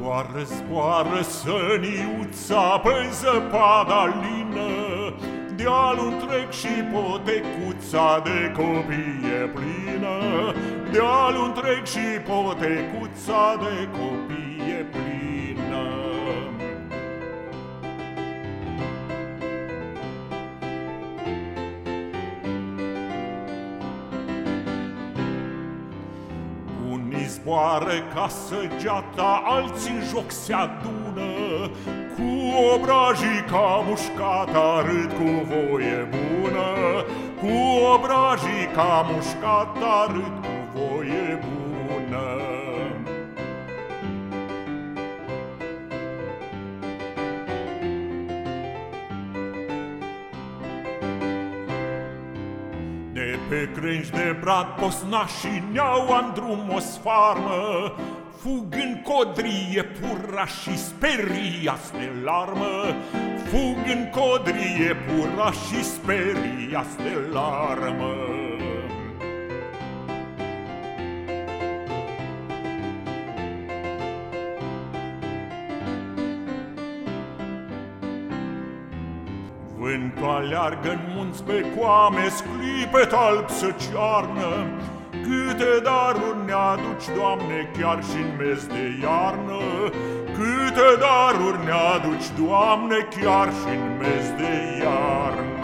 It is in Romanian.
Zboară, zboară săniuța pe zăpada lină, De-al întreg și potecuța de copii e plină, De-al întreg și potecuța de copii e plină. Zboară ca săgeata, alții în joc se adună, Cu obrajii ca mușcata râd cu voie bună, Cu obrajii ca mușcata râd cu voie bună. Pe crengi de brad posnașii neau în drum o sfarmă, Fug în codrie pura și speriați de larmă, Fug în codrie pura și speriați de larmă. Vântul aleargă în munți pe coame, sclipet alb să cearnă, Câte daruri ne aduci, Doamne, chiar și în mes de iarnă, Câte daruri ne aduci, Doamne, chiar și în mes de iarnă.